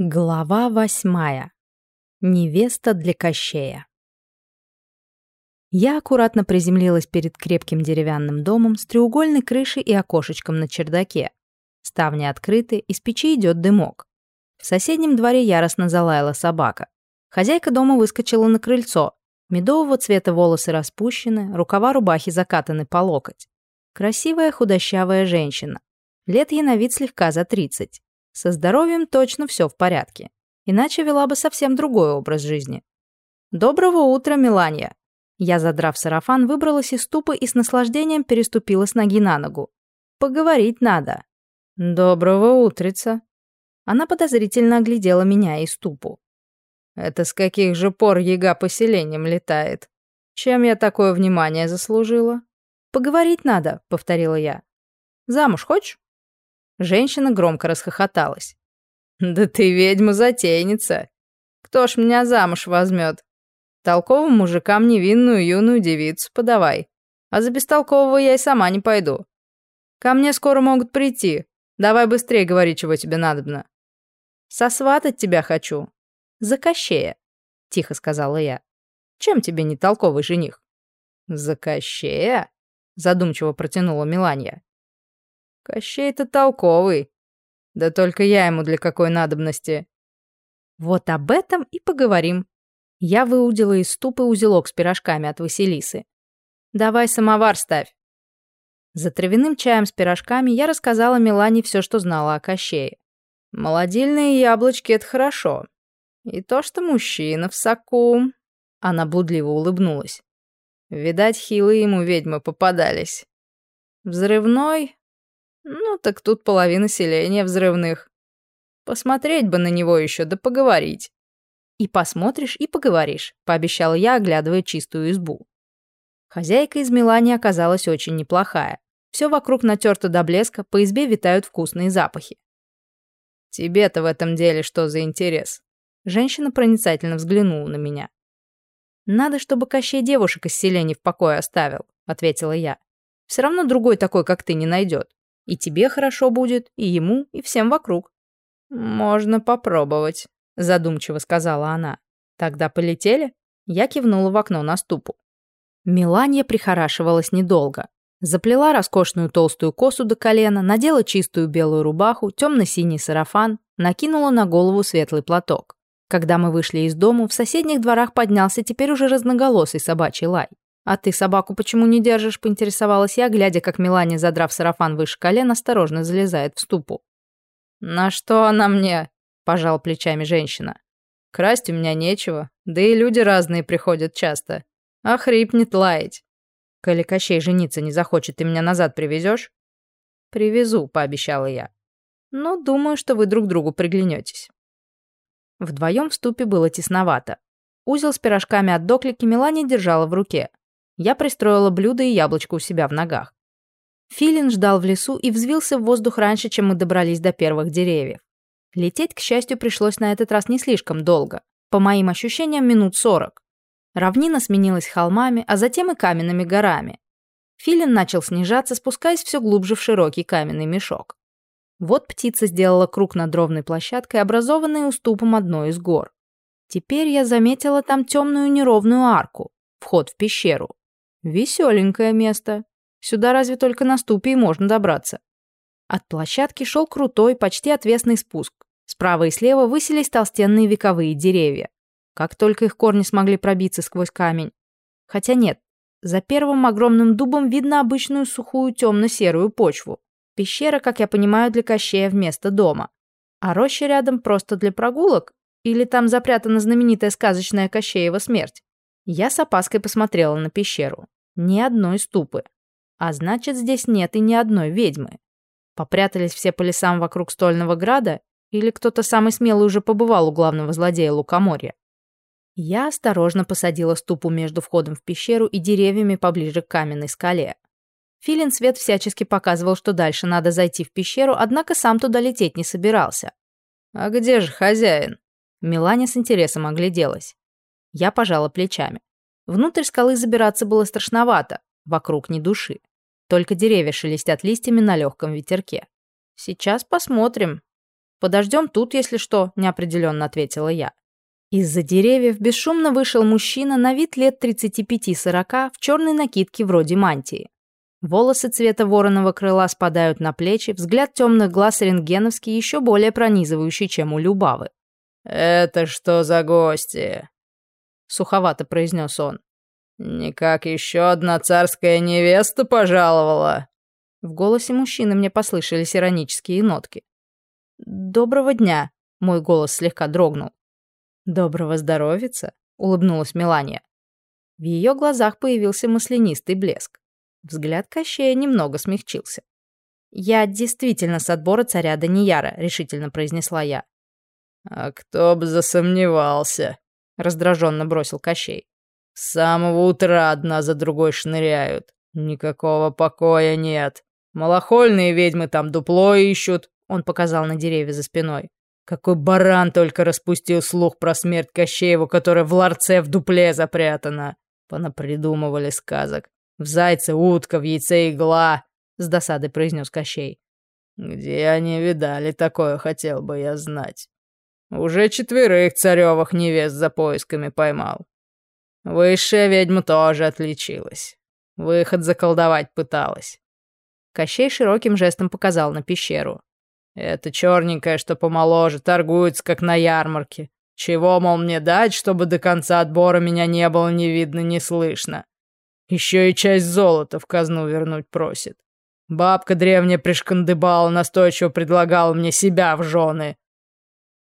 Глава восьмая. Невеста для Кощея. Я аккуратно приземлилась перед крепким деревянным домом с треугольной крышей и окошечком на чердаке. Ставни открыты, из печи идет дымок. В соседнем дворе яростно залаяла собака. Хозяйка дома выскочила на крыльцо. Медового цвета волосы распущены, рукава рубахи закатаны по локоть. Красивая худощавая женщина. Лет ей на вид слегка за тридцать. Со здоровьем точно все в порядке. Иначе вела бы совсем другой образ жизни. «Доброго утра, Миланья!» Я, задрав сарафан, выбралась из ступы и с наслаждением переступила с ноги на ногу. «Поговорить надо». «Доброго утрица!» Она подозрительно оглядела меня и ступу. «Это с каких же пор яга поселением летает? Чем я такое внимание заслужила?» «Поговорить надо», — повторила я. «Замуж хочешь?» Женщина громко расхохоталась. «Да ты ведьма-затейница! Кто ж меня замуж возьмет? Толковым мужикам невинную юную девицу подавай. А за бестолкового я и сама не пойду. Ко мне скоро могут прийти. Давай быстрее говори, чего тебе надобно». «Сосватать тебя хочу. За Кощея», — тихо сказала я. «Чем тебе не толковый жених?» «За Кощея?» — задумчиво протянула Миланья. Кощей-то толковый. Да только я ему для какой надобности. Вот об этом и поговорим. Я выудила из ступы узелок с пирожками от Василисы. Давай самовар ставь. За травяным чаем с пирожками я рассказала Милане все, что знала о Кощее. Молодильные яблочки — это хорошо. И то, что мужчина в соку... Она блудливо улыбнулась. Видать, хилые ему ведьмы попадались. Взрывной ну, так тут половина селения взрывных. Посмотреть бы на него еще, да поговорить. И посмотришь, и поговоришь, пообещала я, оглядывая чистую избу. Хозяйка из Милани оказалась очень неплохая. Все вокруг натерто до блеска, по избе витают вкусные запахи. «Тебе-то в этом деле что за интерес?» Женщина проницательно взглянула на меня. «Надо, чтобы Кощей девушек из селения в покое оставил», — ответила я. «Все равно другой такой, как ты, не найдет. И тебе хорошо будет, и ему, и всем вокруг». «Можно попробовать», — задумчиво сказала она. «Тогда полетели?» Я кивнула в окно на ступу. Меланья прихорашивалась недолго. Заплела роскошную толстую косу до колена, надела чистую белую рубаху, темно-синий сарафан, накинула на голову светлый платок. Когда мы вышли из дому, в соседних дворах поднялся теперь уже разноголосый собачий лай. «А ты собаку почему не держишь?» — поинтересовалась я, глядя, как Мелания, задрав сарафан выше колен, осторожно залезает в ступу. «На что она мне?» — пожал плечами женщина. «Красть у меня нечего, да и люди разные приходят часто. А хрипнет лаять. Коли Кощей жениться не захочет, ты меня назад привезешь? «Привезу», — пообещала я. «Но думаю, что вы друг другу приглянетесь». Вдвоем в ступе было тесновато. Узел с пирожками от доклики Мелания держала в руке. Я пристроила блюдо и яблочко у себя в ногах. Филин ждал в лесу и взвился в воздух раньше, чем мы добрались до первых деревьев. Лететь, к счастью, пришлось на этот раз не слишком долго. По моим ощущениям, минут сорок. Равнина сменилась холмами, а затем и каменными горами. Филин начал снижаться, спускаясь все глубже в широкий каменный мешок. Вот птица сделала круг над ровной площадкой, образованной уступом одной из гор. Теперь я заметила там темную неровную арку, вход в пещеру. Веселенькое место. Сюда разве только на ступе и можно добраться. От площадки шел крутой, почти отвесный спуск. Справа и слева высились толстенные вековые деревья. Как только их корни смогли пробиться сквозь камень. Хотя нет, за первым огромным дубом видно обычную сухую темно-серую почву. Пещера, как я понимаю, для Кощея вместо дома. А роща рядом просто для прогулок? Или там запрятана знаменитая сказочная Кощеева смерть? Я с опаской посмотрела на пещеру. Ни одной ступы. А значит, здесь нет и ни одной ведьмы. Попрятались все по лесам вокруг Стольного Града, или кто-то самый смелый уже побывал у главного злодея Лукоморья. Я осторожно посадила ступу между входом в пещеру и деревьями поближе к каменной скале. Филин Свет всячески показывал, что дальше надо зайти в пещеру, однако сам туда лететь не собирался. «А где же хозяин?» Миланя с интересом огляделась. Я пожала плечами. Внутрь скалы забираться было страшновато, вокруг ни души. Только деревья шелестят листьями на легком ветерке. Сейчас посмотрим. Подождем тут, если что», — неопределенно ответила я. Из-за деревьев бесшумно вышел мужчина на вид лет 35-40 в черной накидке вроде мантии. Волосы цвета вороного крыла спадают на плечи, взгляд темных глаз рентгеновский еще более пронизывающий, чем у Любавы. «Это что за гости?» — суховато произнес он. «Никак еще одна царская невеста пожаловала?» В голосе мужчины мне послышались иронические нотки. «Доброго дня!» — мой голос слегка дрогнул. «Доброго здоровица!» — улыбнулась Мелания. В ее глазах появился маслянистый блеск. Взгляд Кощея немного смягчился. «Я действительно с отбора царя Данияра», — решительно произнесла я. «А кто бы засомневался», — раздраженно бросил Кощей. «С самого утра одна за другой шныряют. Никакого покоя нет. Малохольные ведьмы там дупло ищут», — он показал на деревья за спиной. «Какой баран только распустил слух про смерть Кощееву, которая в ларце в дупле запрятана. Понапридумывали сказок. В зайце утка, в яйце игла», — с досадой произнес Кощей. «Где они видали такое, хотел бы я знать». Уже четверых царевых невест за поисками поймал. Высшая ведьма тоже отличилась. Выход заколдовать пыталась. Кощей широким жестом показал на пещеру. Это черненькая, что помоложе, торгуется, как на ярмарке. Чего, мол, мне дать, чтобы до конца отбора меня не было ни видно, ни слышно? Еще и часть золота в казну вернуть просит. Бабка древняя пришкандыбала, настойчиво предлагала мне себя в жены.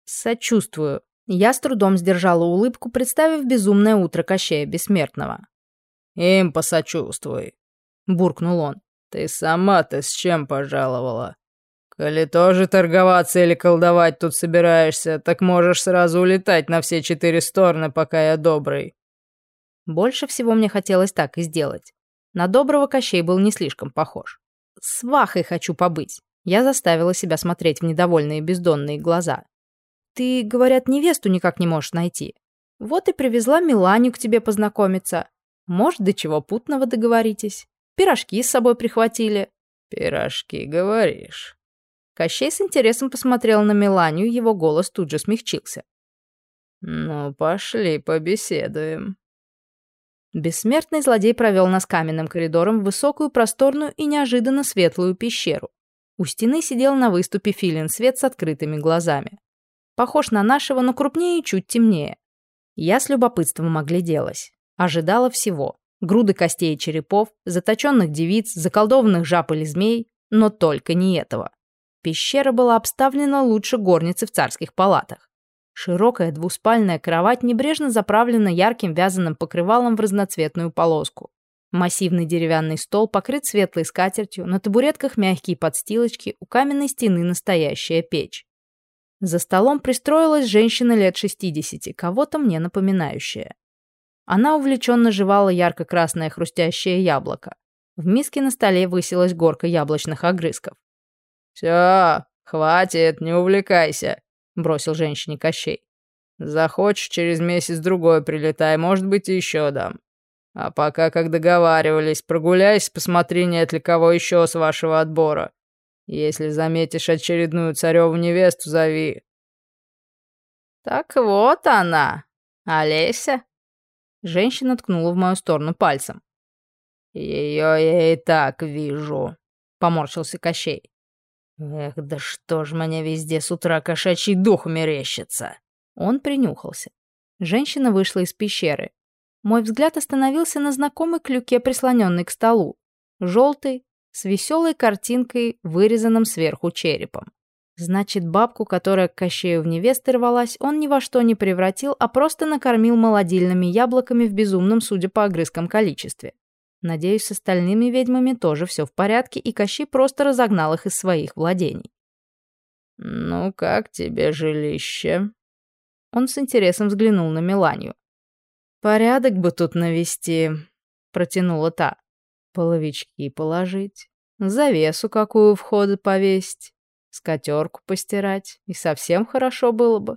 Сочувствую. Я с трудом сдержала улыбку, представив безумное утро Кощея Бессмертного. «Им посочувствуй», — буркнул он. «Ты сама-то с чем пожаловала? Коли тоже торговаться или колдовать тут собираешься, так можешь сразу улетать на все четыре стороны, пока я добрый». Больше всего мне хотелось так и сделать. На доброго Кощей был не слишком похож. Свахой хочу побыть. Я заставила себя смотреть в недовольные бездонные глаза. Ты, говорят, невесту никак не можешь найти. Вот и привезла Миланю к тебе познакомиться. Может, до чего путного договоритесь. Пирожки с собой прихватили». «Пирожки, говоришь?» Кощей с интересом посмотрел на Миланию, его голос тут же смягчился. «Ну, пошли побеседуем». Бессмертный злодей провел нас каменным коридором в высокую, просторную и неожиданно светлую пещеру. У стены сидел на выступе филин свет с открытыми глазами. Похож на нашего, но крупнее и чуть темнее. Я с любопытством огляделась. Ожидала всего. Груды костей и черепов, заточенных девиц, заколдованных жаб или змей, но только не этого. Пещера была обставлена лучше горницы в царских палатах. Широкая двуспальная кровать небрежно заправлена ярким вязаным покрывалом в разноцветную полоску. Массивный деревянный стол покрыт светлой скатертью, на табуретках мягкие подстилочки, у каменной стены настоящая печь. За столом пристроилась женщина лет 60, кого-то мне напоминающая. Она увлеченно жевала ярко-красное хрустящее яблоко. В миске на столе высилась горка яблочных огрызков. «Все, хватит, не увлекайся», — бросил женщине Кощей. «Захочешь, через месяц-другой прилетай, может быть, еще дам. А пока, как договаривались, прогуляйся, посмотри, нет ли кого еще с вашего отбора. Если заметишь очередную цареву невесту, зови». «Так вот она, Олеся». Женщина ткнула в мою сторону пальцем. «Ее я и так вижу», — поморщился Кощей. «Эх, да что ж мне везде с утра кошачий дух мерещится!» Он принюхался. Женщина вышла из пещеры. Мой взгляд остановился на знакомой клюке, прислоненной к столу. Желтый, с веселой картинкой, вырезанным сверху черепом. Значит, бабку, которая к Кощею в невесты рвалась, он ни во что не превратил, а просто накормил молодильными яблоками в безумном, судя по огрызкам, количестве. Надеюсь, с остальными ведьмами тоже все в порядке, и Кощей просто разогнал их из своих владений. «Ну, как тебе жилище?» Он с интересом взглянул на Меланию. «Порядок бы тут навести», — протянула та половички положить, завесу какую входа повесить, скатерку постирать, и совсем хорошо было бы.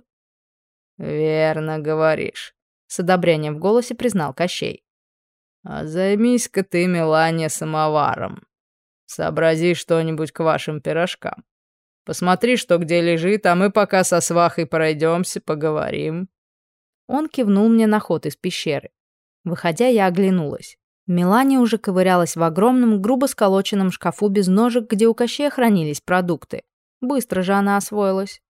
«Верно говоришь», — с одобрением в голосе признал Кощей. «А займись-ка ты, Мелания, самоваром. Сообрази что-нибудь к вашим пирожкам. Посмотри, что где лежит, а мы пока со свахой пройдемся, поговорим». Он кивнул мне на ход из пещеры. Выходя, я оглянулась. Мелания уже ковырялась в огромном, грубо сколоченном шкафу без ножек, где у Кощея хранились продукты. Быстро же она освоилась.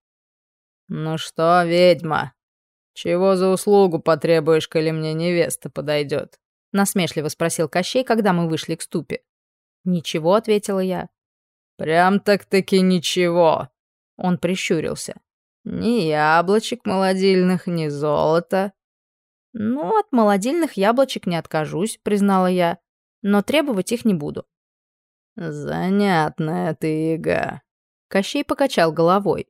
«Ну что, ведьма, чего за услугу потребуешь, коли мне невеста подойдет?» Насмешливо спросил Кощей, когда мы вышли к ступе. «Ничего», — ответила я. «Прям так-таки ничего», — он прищурился. «Ни яблочек молодильных, ни золота». «Ну, от молодильных яблочек не откажусь», — признала я, «но требовать их не буду». «Занятная ты, яга», — Кощей покачал головой.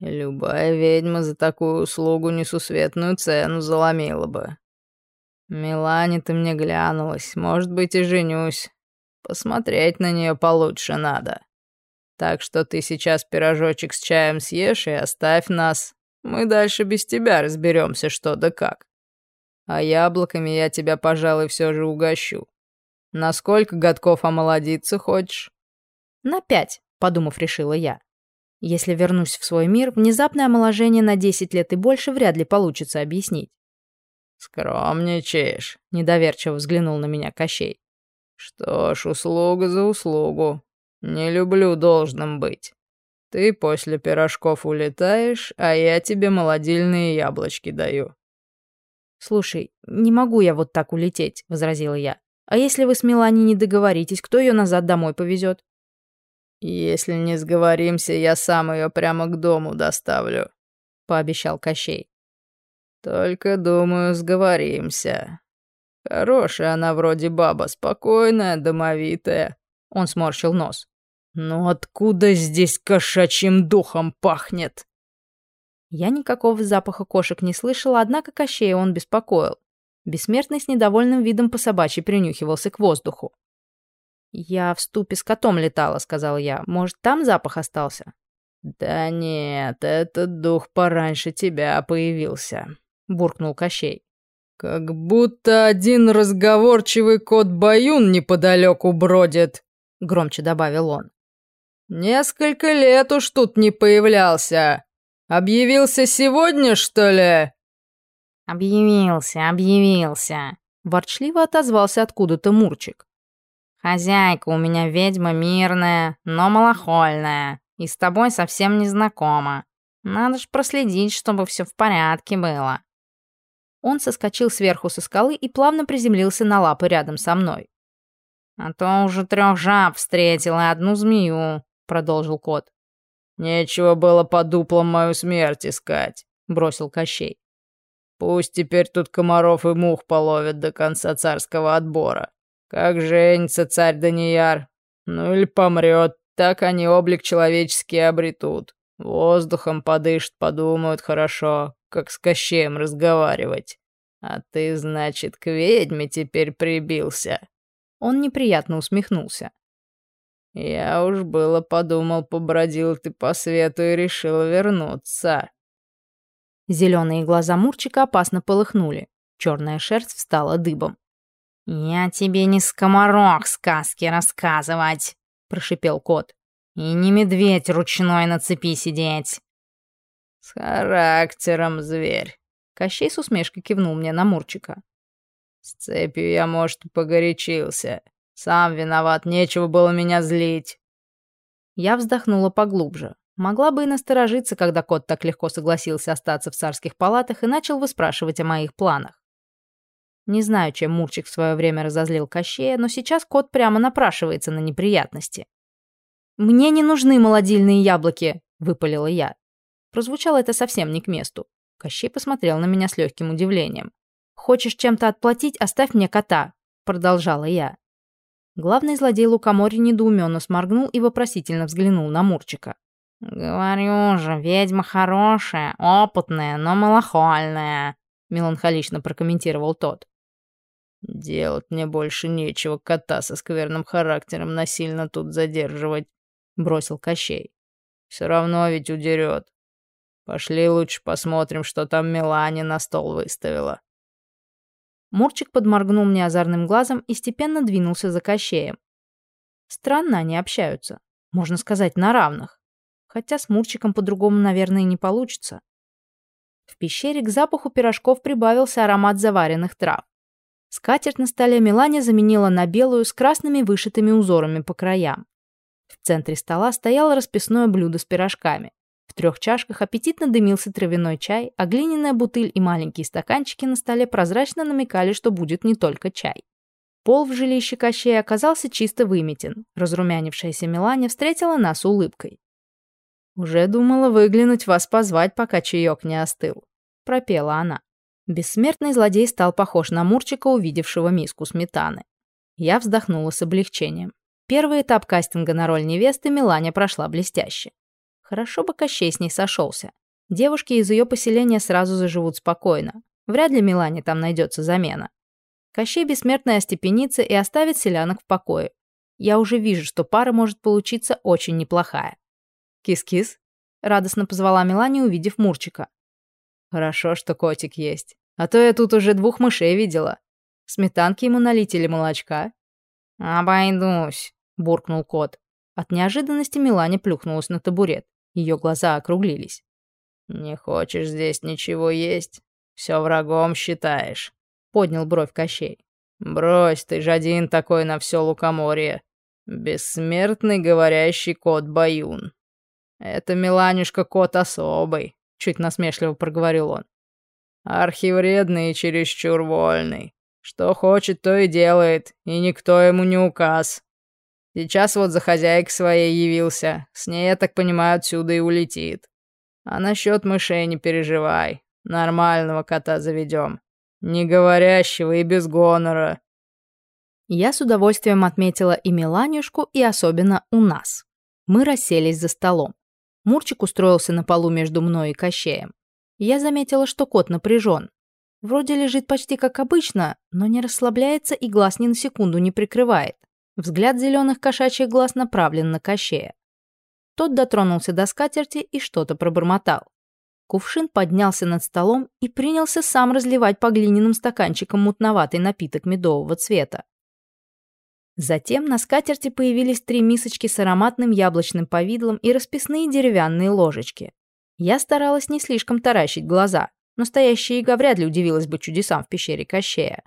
«Любая ведьма за такую услугу несусветную цену заломила бы. Милане ты мне глянулась, может быть, и женюсь. Посмотреть на нее получше надо. Так что ты сейчас пирожочек с чаем съешь и оставь нас. Мы дальше без тебя разберемся, что да как. А яблоками я тебя, пожалуй, все же угощу. Насколько годков омолодиться хочешь? На пять, подумав, решила я. Если вернусь в свой мир, внезапное омоложение на десять лет и больше вряд ли получится объяснить. «Скромничаешь», — недоверчиво взглянул на меня Кощей. «Что ж, услуга за услугу. Не люблю должным быть. Ты после пирожков улетаешь, а я тебе молодильные яблочки даю». «Слушай, не могу я вот так улететь», — возразила я. «А если вы с Мелани не договоритесь, кто ее назад домой повезет?» «Если не сговоримся, я сам ее прямо к дому доставлю», — пообещал Кощей. «Только, думаю, сговоримся. Хорошая она вроде баба, спокойная, домовитая». Он сморщил нос. «Но откуда здесь кошачьим духом пахнет?» Я никакого запаха кошек не слышала, однако Кощея он беспокоил. Бессмертный с недовольным видом по собачьи принюхивался к воздуху. «Я в ступе с котом летала», — сказал я. «Может, там запах остался?» «Да нет, этот дух пораньше тебя появился», — буркнул Кощей. «Как будто один разговорчивый кот-баюн неподалеку бродит», — громче добавил он. «Несколько лет уж тут не появлялся. Объявился сегодня, что ли?» «Объявился, объявился», — ворчливо отозвался откуда-то Мурчик. «Хозяйка у меня ведьма мирная, но малохольная, и с тобой совсем не знакома. Надо ж проследить, чтобы все в порядке было». Он соскочил сверху со скалы и плавно приземлился на лапы рядом со мной. «А то уже трех жаб встретил и одну змею», — продолжил кот. «Нечего было по дуплам мою смерть искать», — бросил Кощей. «Пусть теперь тут комаров и мух половят до конца царского отбора. Как женится царь Данияр, ну или помрет, так они облик человеческий обретут. Воздухом подышат, подумают хорошо, как с Кощеем разговаривать. А ты, значит, к ведьме теперь прибился». Он неприятно усмехнулся. Я уж было подумал, побродил ты по свету и решил вернуться. Зеленые глаза Мурчика опасно полыхнули. Черная шерсть встала дыбом. «Я тебе не скоморох сказки рассказывать», — прошипел кот. «И не медведь ручной на цепи сидеть». «С характером, зверь», — Кощей с усмешкой кивнул мне на Мурчика. «С цепью я, может, погорячился. Сам виноват, нечего было меня злить. Я вздохнула поглубже. Могла бы и насторожиться, когда кот так легко согласился остаться в царских палатах и начал выспрашивать о моих планах. Не знаю, чем Мурчик в свое время разозлил Кощея, но сейчас кот прямо напрашивается на неприятности. «Мне не нужны молодильные яблоки», — выпалила я. Прозвучало это совсем не к месту. Кощей посмотрел на меня с легким удивлением. «Хочешь чем-то отплатить, оставь мне кота», — продолжала я. Главный злодей Лукоморья недоуменно сморгнул и вопросительно взглянул на Мурчика. «Говорю же, ведьма хорошая, опытная, но малохольная», — меланхолично прокомментировал тот. «Делать мне больше нечего кота со скверным характером насильно тут задерживать», — бросил Кощей. «Все равно ведь удерет. Пошли лучше посмотрим, что там Мелани на стол выставила». Мурчик подморгнул мне озорным глазом и степенно двинулся за Кощеем. Странно они общаются. Можно сказать, на равных. хотя с Мурчиком по-другому, наверное, не получится. В пещере к запаху пирожков прибавился аромат заваренных трав. Скатерть на столе Милане заменила на белую с красными вышитыми узорами по краям. В центре стола стояло расписное блюдо с пирожками. В трех чашках аппетитно дымился травяной чай, а глиняная бутыль и маленькие стаканчики на столе прозрачно намекали, что будет не только чай. Пол в жилище Кощея оказался чисто выметен. Разрумянившаяся Милане встретила нас улыбкой. «Уже думала выглянуть вас позвать, пока чаек не остыл», — пропела она. Бессмертный злодей стал похож на Мурчика, увидевшего миску сметаны. Я вздохнула с облегчением. Первый этап кастинга на роль невесты Милане прошла блестяще. Хорошо бы Кощей с ней сошелся. Девушки из ее поселения сразу заживут спокойно. Вряд ли Милане там найдется замена. Кощей бессмертный остепенится и оставит селянок в покое. Я уже вижу, что пара может получиться очень неплохая. «Кис-кис», — радостно позвала Милане, увидев Мурчика. Хорошо, что котик есть. А то я тут уже двух мышей видела. Сметанки ему налить или молочка? «Обойдусь», — буркнул кот. От неожиданности Милане плюхнулась на табурет. Ее глаза округлились. «Не хочешь здесь ничего есть? Все врагом считаешь», — поднял бровь Кощей. «Брось, ты же один такой на все лукоморье. Бессмертный говорящий кот Баюн. Это, Миланюшка, кот особый чуть насмешливо проговорил он. Архивредный и чересчур вольный. Что хочет, то и делает, и никто ему не указ. Сейчас вот за хозяйкой своей явился, с ней, я так понимаю, отсюда и улетит. А насчет мышей не переживай, нормального кота заведем. Не говорящего и без гонора. Я с удовольствием отметила и Миланюшку, и особенно у нас. Мы расселись за столом. Мурчик устроился на полу между мной и Кощеем. Я заметила, что кот напряжен. Вроде лежит почти как обычно, но не расслабляется и глаз ни на секунду не прикрывает. Взгляд зеленых кошачьих глаз направлен на Кощея. Тот дотронулся до скатерти и что-то пробормотал. Кувшин поднялся над столом и принялся сам разливать по глиняным стаканчикам мутноватый напиток медового цвета. Затем на скатерти появились три мисочки с ароматным яблочным повидлом и расписные деревянные ложечки. Я старалась не слишком таращить глаза. Настоящая Ига вряд ли удивилась бы чудесам в пещере Кощея.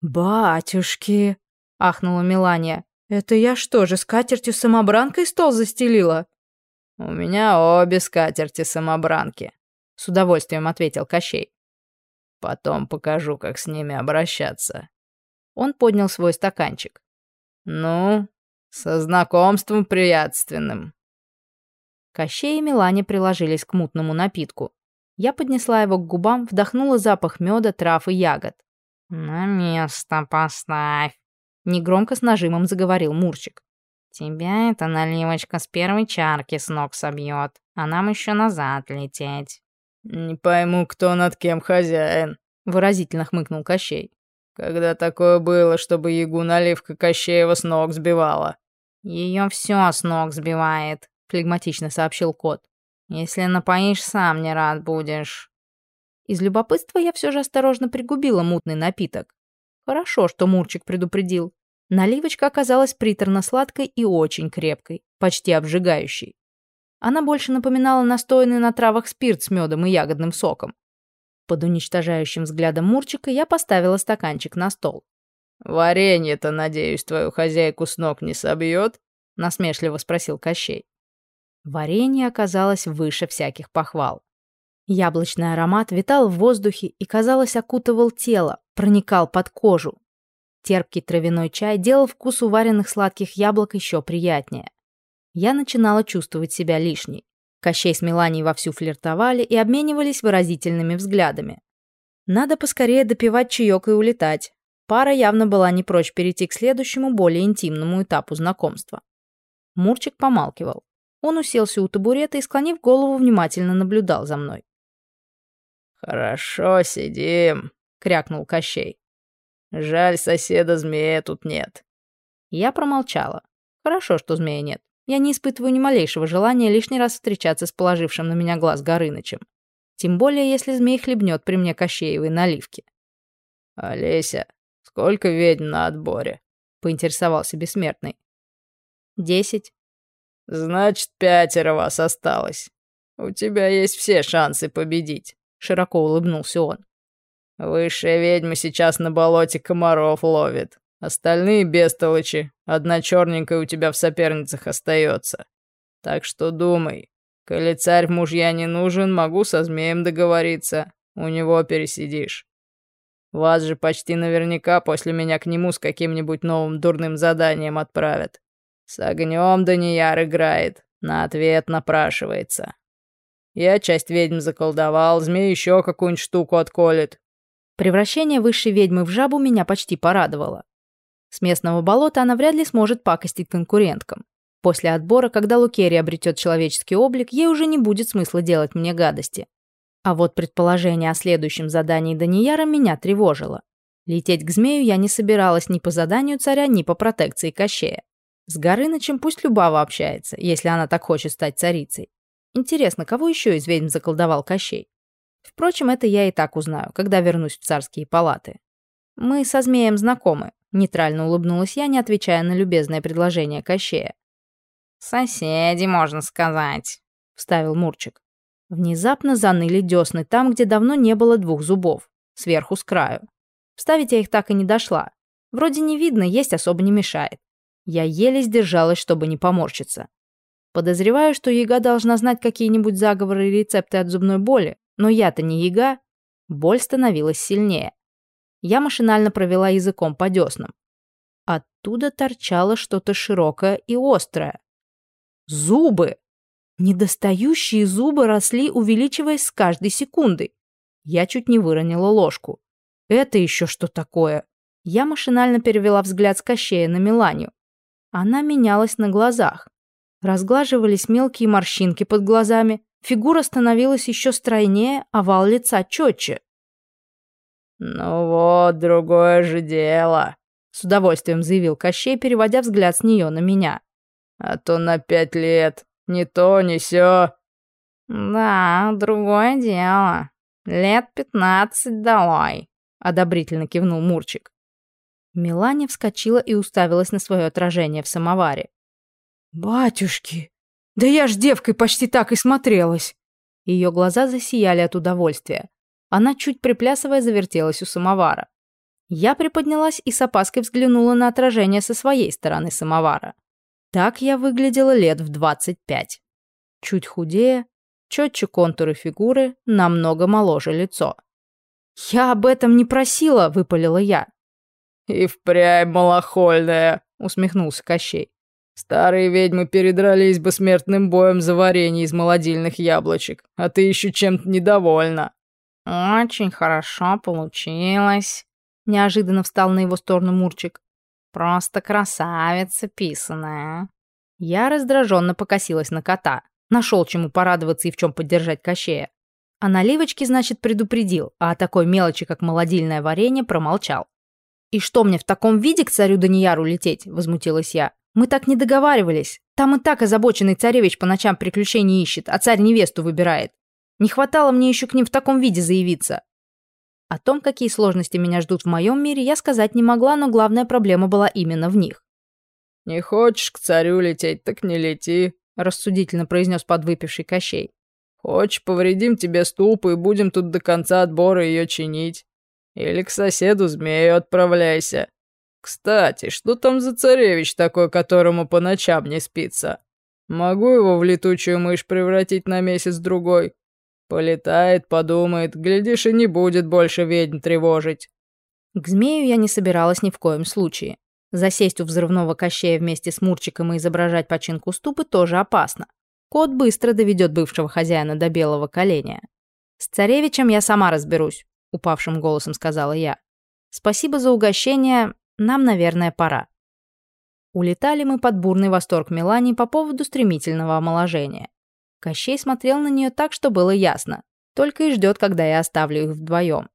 «Батюшки!» — ахнула Мелания. «Это я что же, скатертью самобранкой стол застелила?» «У меня обе скатерти самобранки», — с удовольствием ответил Кощей. «Потом покажу, как с ними обращаться». Он поднял свой стаканчик. «Ну, со знакомством приятственным». Кощей и Милане приложились к мутному напитку. Я поднесла его к губам, вдохнула запах меда, трав и ягод. «На место поставь», — негромко с нажимом заговорил Мурчик. «Тебя эта наливочка с первой чарки с ног собьет, а нам еще назад лететь». «Не пойму, кто над кем хозяин», — выразительно хмыкнул Кощей. Когда такое было, чтобы ягу наливка Кощеева с ног сбивала? Ее все с ног сбивает, флегматично сообщил кот. Если напоишь, сам не рад будешь. Из любопытства я все же осторожно пригубила мутный напиток. Хорошо, что Мурчик предупредил. Наливочка оказалась приторно-сладкой и очень крепкой, почти обжигающей. Она больше напоминала настоянный на травах спирт с медом и ягодным соком. Под уничтожающим взглядом Мурчика я поставила стаканчик на стол. «Варенье-то, надеюсь, твою хозяйку с ног не собьет?» — насмешливо спросил Кощей. Варенье оказалось выше всяких похвал. Яблочный аромат витал в воздухе и, казалось, окутывал тело, проникал под кожу. Терпкий травяной чай делал вкус уваренных сладких яблок еще приятнее. Я начинала чувствовать себя лишней. Кощей с Меланией вовсю флиртовали и обменивались выразительными взглядами. Надо поскорее допивать чаек и улетать. Пара явно была не прочь перейти к следующему, более интимному этапу знакомства. Мурчик помалкивал. Он уселся у табурета и, склонив голову, внимательно наблюдал за мной. «Хорошо сидим», — крякнул Кощей. «Жаль, соседа змея тут нет». Я промолчала. Хорошо, что змея нет. Я не испытываю ни малейшего желания лишний раз встречаться с положившим на меня глаз Горынычем. Тем более, если змей хлебнет при мне Кощеевой наливки. «Олеся, сколько ведьм на отборе?» — поинтересовался бессмертный. «Десять». Значит, пятеро вас осталось. У тебя есть все шансы победить», — широко улыбнулся он. «Высшая ведьма сейчас на болоте комаров ловит. Остальные бестолочи. Одна черненькая у тебя в соперницах остается. Так что думай. Коли царь мужья не нужен, могу со змеем договориться. У него пересидишь. Вас же почти наверняка после меня к нему с каким-нибудь новым дурным заданием отправят. С огнем Данияр играет, на ответ напрашивается. Я часть ведьм заколдовал, змей еще какую-нибудь штуку отколет. Превращение высшей ведьмы в жабу меня почти порадовало. С местного болота она вряд ли сможет пакостить конкуренткам. После отбора, когда Лукерия обретет человеческий облик, ей уже не будет смысла делать мне гадости. А вот предположение о следующем задании Данияра меня тревожило. Лететь к змею я не собиралась ни по заданию царя, ни по протекции Кощея. С Горынычем пусть Любава общается, если она так хочет стать царицей. Интересно, кого еще из ведьм заколдовал Кощей? Впрочем, это я и так узнаю, когда вернусь в царские палаты. Мы со змеем знакомы, нейтрально улыбнулась я, не отвечая на любезное предложение Кощея. «Соседи, можно сказать», — вставил Мурчик. Внезапно заныли десны там, где давно не было двух зубов, сверху с краю. Вставить я их так и не дошла. Вроде не видно, есть особо не мешает. Я еле сдержалась, чтобы не поморщиться. Подозреваю, что яга должна знать какие-нибудь заговоры и рецепты от зубной боли, но я-то не яга. Боль становилась сильнее. Я машинально провела языком по деснам. Оттуда торчало что-то широкое и острое. Зубы! Недостающие зубы росли, увеличиваясь с каждой секундой. Я чуть не выронила ложку. Это еще что такое? Я машинально перевела взгляд с Кощея на Миланию. Она менялась на глазах. Разглаживались мелкие морщинки под глазами, фигура становилась еще стройнее, овал лица четче. «Ну вот, другое же дело», — с удовольствием заявил Кощей, переводя взгляд с нее на меня. «А то на пять лет ни то, ни сё». «Да, другое дело. Лет пятнадцать долой», — одобрительно кивнул Мурчик. Миланя вскочила и уставилась на свое отражение в самоваре. «Батюшки! Да я ж девкой почти так и смотрелась!» Ее глаза засияли от удовольствия. Она, чуть приплясывая, завертелась у самовара. Я приподнялась и с опаской взглянула на отражение со своей стороны самовара. Так я выглядела лет в 25. Чуть худее, четче контуры фигуры, намного моложе лицо. «Я об этом не просила», — выпалила я. «И впрямь малохольная», — усмехнулся Кощей. «Старые ведьмы передрались бы смертным боем за варенье из молодильных яблочек, а ты еще чем-то недовольна». «Очень хорошо получилось», — неожиданно встал на его сторону Мурчик. Просто красавица писаная. Я раздраженно покосилась на кота. Нашел чему порадоваться и в чем поддержать Кощея. А наливочки, значит, предупредил, а о такой мелочи, как молодильное варенье, промолчал. «И что мне в таком виде к царю Данияру лететь?» – возмутилась я. «Мы так не договаривались. Там и так озабоченный царевич по ночам приключений ищет, а царь невесту выбирает. Не хватало мне еще к ним в таком виде заявиться». О том, какие сложности меня ждут в моем мире, я сказать не могла, но главная проблема была именно в них. «Не хочешь к царю лететь, так не лети», — рассудительно произнес подвыпивший Кощей. «Хочешь, повредим тебе ступу и будем тут до конца отбора ее чинить. Или к соседу змею отправляйся. Кстати, что там за царевич такой, которому по ночам не спится? Могу его в летучую мышь превратить на месяц-другой?» Полетает, подумает, глядишь, и не будет больше ведьм тревожить. К змею я не собиралась ни в коем случае. Засесть у взрывного кощея вместе с Мурчиком и изображать починку ступы тоже опасно. Кот быстро доведет бывшего хозяина до белого коленя. «С царевичем я сама разберусь», — упавшим голосом сказала я. «Спасибо за угощение, нам, наверное, пора». Улетали мы под бурный восторг Мелании по поводу стремительного омоложения. Кощей смотрел на нее так, что было ясно. Только и ждет, когда я оставлю их вдвоем.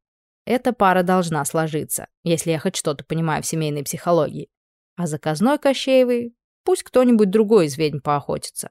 Эта пара должна сложиться, если я хоть что-то понимаю в семейной психологии. А заказной Кощеевой пусть кто-нибудь другой из ведьм поохотится.